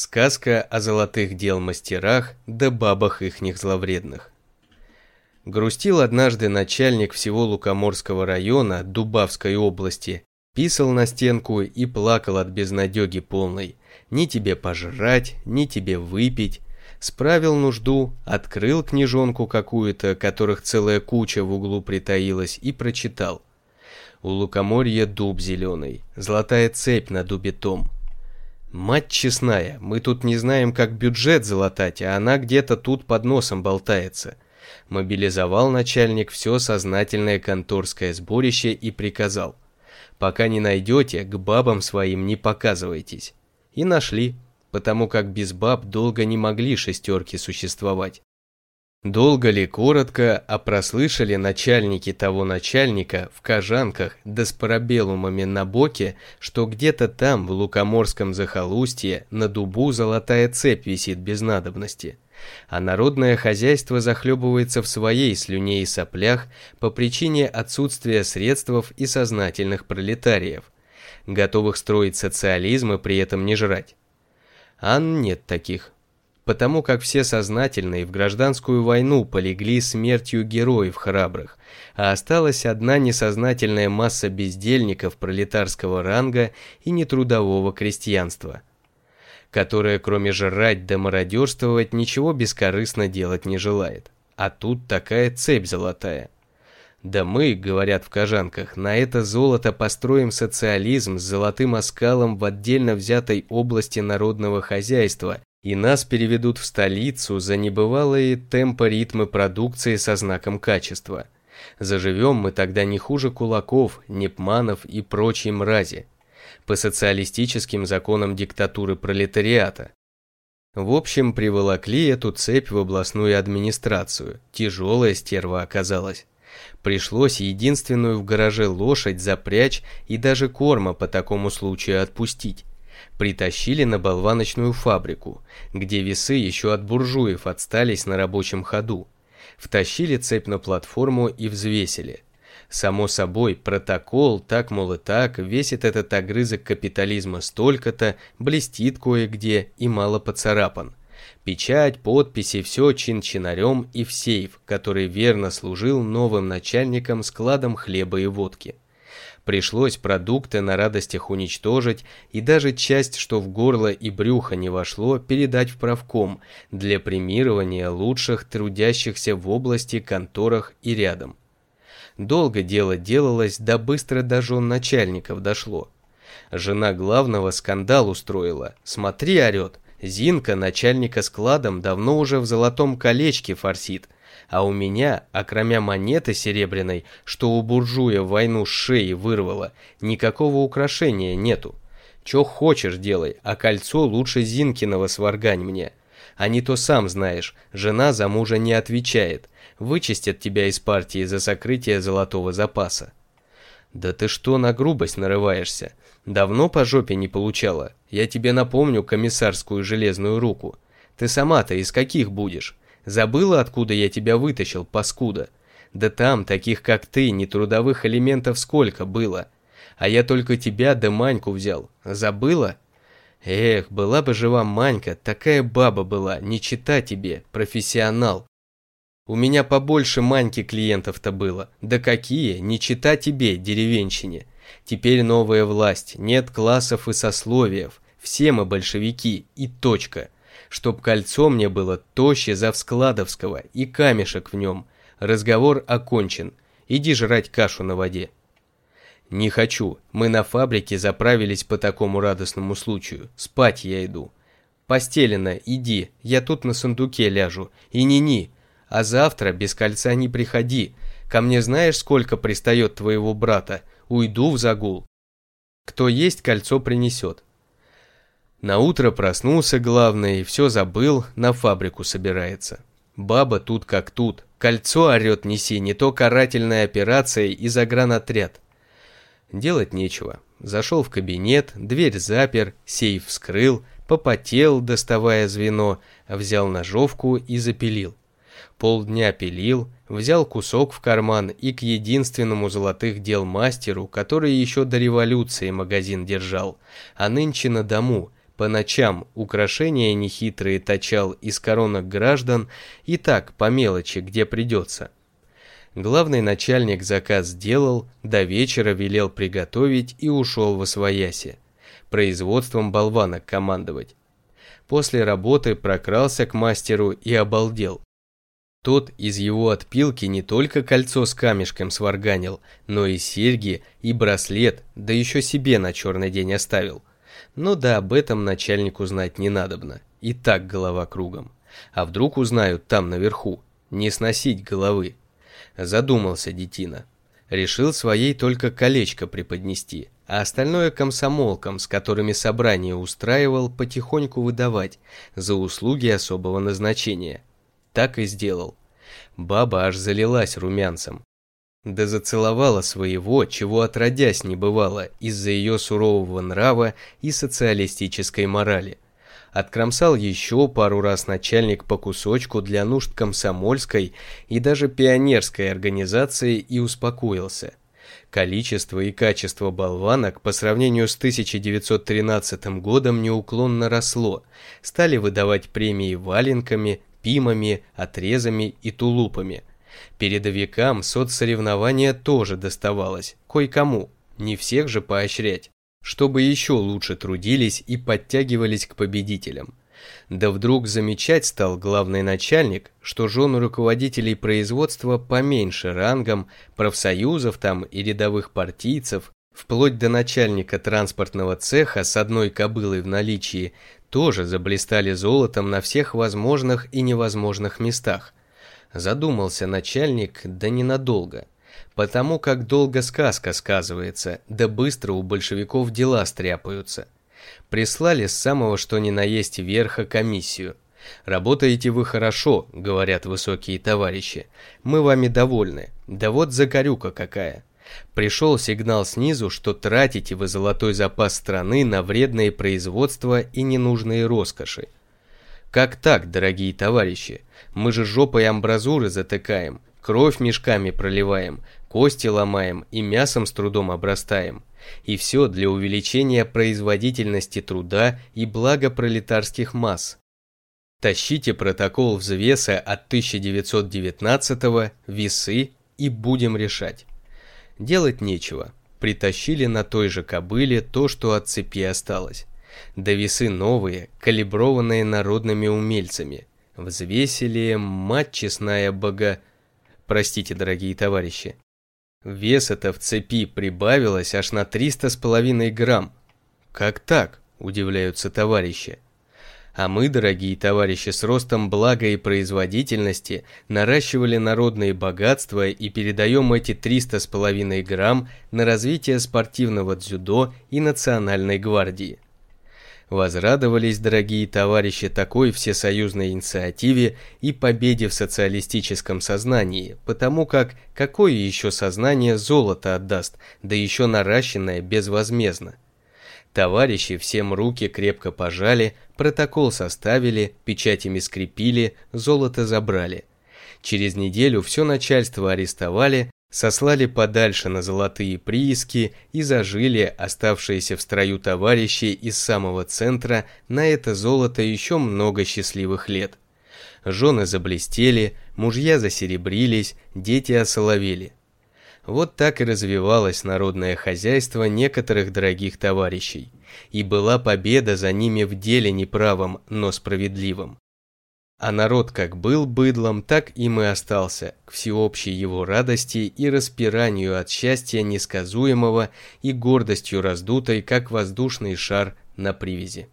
Сказка о золотых дел мастерах да бабах ихних зловредных. Грустил однажды начальник всего Лукоморского района Дубавской области, писал на стенку и плакал от безнадеги полной. Ни тебе пожрать, ни тебе выпить. Справил нужду, открыл книжонку какую-то, которых целая куча в углу притаилась, и прочитал. У лукоморья дуб зеленый, золотая цепь на дубе том – Мать честная, мы тут не знаем, как бюджет залатать, а она где-то тут под носом болтается. Мобилизовал начальник все сознательное конторское сборище и приказал. Пока не найдете, к бабам своим не показывайтесь. И нашли, потому как без баб долго не могли шестерки существовать. Долго ли, коротко, а прослышали начальники того начальника в кожанках да с парабеллумами на боке, что где-то там, в Лукоморском захолустье, на дубу золотая цепь висит без надобности. А народное хозяйство захлебывается в своей слюне и соплях по причине отсутствия средств и сознательных пролетариев, готовых строить социализм и при этом не жрать. Ан нет таких потому как все сознательные в гражданскую войну полегли смертью героев храбрых, а осталась одна несознательная масса бездельников пролетарского ранга и нетрудового крестьянства, которая кроме жрать да мародерствовать ничего бескорыстно делать не желает. А тут такая цепь золотая. Да мы, говорят в Кожанках, на это золото построим социализм с золотым оскалом в отдельно взятой области народного хозяйства и нас переведут в столицу за небывалые темпы-ритмы продукции со знаком качества. Заживем мы тогда не хуже кулаков, непманов и прочей мрази, по социалистическим законам диктатуры пролетариата. В общем, приволокли эту цепь в областную администрацию, тяжелая стерва оказалась. Пришлось единственную в гараже лошадь запрячь и даже корма по такому случаю отпустить притащили на болваночную фабрику, где весы еще от буржуев отстались на рабочем ходу. Втащили цепь на платформу и взвесили. Само собой, протокол, так мол и так, весит этот огрызок капитализма столько-то, блестит кое-где и мало поцарапан. Печать, подписи, все чин-чинарем и в сейф, который верно служил новым начальникам складом хлеба и водки. Пришлось продукты на радостях уничтожить и даже часть, что в горло и брюхо не вошло, передать в правком для премирования лучших трудящихся в области, конторах и рядом. Долго дело делалось, да быстро до жен начальников дошло. Жена главного скандал устроила. Смотри, орет, Зинка начальника складом давно уже в золотом колечке форсит – а у меня, окромя монеты серебряной, что у буржуя войну шеи вырвало, никакого украшения нету. Чё хочешь делай, а кольцо лучше Зинкиного сваргань мне. А не то сам знаешь, жена за мужа не отвечает, вычистят тебя из партии за сокрытие золотого запаса. Да ты что на грубость нарываешься? Давно по жопе не получала. Я тебе напомню комиссарскую железную руку. Ты сама-то из каких будешь? Забыла, откуда я тебя вытащил, паскуда? Да там, таких как ты, нетрудовых элементов сколько было. А я только тебя да Маньку взял. Забыла? Эх, была бы жива Манька, такая баба была, не чита тебе, профессионал. У меня побольше Маньки клиентов-то было. Да какие, не чита тебе, деревенщине. Теперь новая власть, нет классов и сословиев. Все мы большевики, и точка чтоб кольцо мне было тоще Завскладовского и камешек в нем. Разговор окончен. Иди жрать кашу на воде. Не хочу. Мы на фабрике заправились по такому радостному случаю. Спать я иду. Постелено, иди. Я тут на сундуке ляжу. И ни-ни. А завтра без кольца не приходи. Ко мне знаешь, сколько пристает твоего брата? Уйду в загул. Кто есть, кольцо принесет. На утро проснулся главный, все забыл, на фабрику собирается. Баба тут как тут. Кольцо орет неси, не то карательная операция и загранотряд. Делать нечего. Зашел в кабинет, дверь запер, сейф вскрыл, попотел, доставая звено, взял ножовку и запилил. Полдня пилил, взял кусок в карман и к единственному золотых дел мастеру, который еще до революции магазин держал, а нынче на дому – По ночам украшения нехитрые точал из коронок граждан и так по мелочи, где придется. Главный начальник заказ сделал, до вечера велел приготовить и ушел во свояси. Производством болванок командовать. После работы прокрался к мастеру и обалдел. Тот из его отпилки не только кольцо с камешком сварганил, но и серьги, и браслет, да еще себе на черный день оставил. Но да об этом начальнику знать не надобно, и так голова кругом. А вдруг узнают там наверху, не сносить головы. Задумался детина. Решил своей только колечко преподнести, а остальное комсомолкам, с которыми собрание устраивал, потихоньку выдавать за услуги особого назначения. Так и сделал. Баба аж залилась румянцем. Да зацеловала своего, чего отродясь не бывало, из-за ее сурового нрава и социалистической морали. Откромсал еще пару раз начальник по кусочку для нужд комсомольской и даже пионерской организации и успокоился. Количество и качество болванок по сравнению с 1913 годом неуклонно росло, стали выдавать премии валенками, пимами, отрезами и тулупами. Передовикам соцсоревнования тоже доставалось, кое-кому, не всех же поощрять, чтобы еще лучше трудились и подтягивались к победителям. Да вдруг замечать стал главный начальник, что жены руководителей производства поменьше рангом, профсоюзов там и рядовых партийцев, вплоть до начальника транспортного цеха с одной кобылой в наличии, тоже заблистали золотом на всех возможных и невозможных местах. Задумался начальник, да ненадолго. Потому как долго сказка сказывается, да быстро у большевиков дела стряпаются. Прислали с самого что ни на есть верха комиссию. «Работаете вы хорошо», — говорят высокие товарищи. «Мы вами довольны. Да вот закорюка какая. Пришел сигнал снизу, что тратите вы золотой запас страны на вредные производства и ненужные роскоши. Как так, дорогие товарищи? Мы же жопой амбразуры затыкаем, кровь мешками проливаем, кости ломаем и мясом с трудом обрастаем. И все для увеличения производительности труда и блага пролетарских масс. Тащите протокол взвеса от 1919 весы и будем решать. Делать нечего. Притащили на той же кобыле то, что от цепи осталось. Да весы новые, калиброванные народными умельцами. Взвесили, мать честная бога... Простите, дорогие товарищи. Вес это в цепи прибавилось аж на 300 с половиной грамм. Как так? Удивляются товарищи. А мы, дорогие товарищи, с ростом блага и производительности наращивали народные богатства и передаем эти 300 с половиной грамм на развитие спортивного дзюдо и национальной гвардии. Возрадовались, дорогие товарищи, такой всесоюзной инициативе и победе в социалистическом сознании, потому как какое еще сознание золото отдаст, да еще наращенное безвозмездно. Товарищи всем руки крепко пожали, протокол составили, печатями скрепили, золото забрали. Через неделю все начальство арестовали, сослали подальше на золотые прииски и зажили оставшиеся в строю товарищи из самого центра на это золото еще много счастливых лет. Жены заблестели, мужья засеребрились, дети осоловели. Вот так и развивалось народное хозяйство некоторых дорогих товарищей. И была победа за ними в деле неправом, но справедливом. А народ как был быдлом, так им и остался, к всеобщей его радости и распиранию от счастья несказуемого и гордостью раздутой, как воздушный шар на привязи.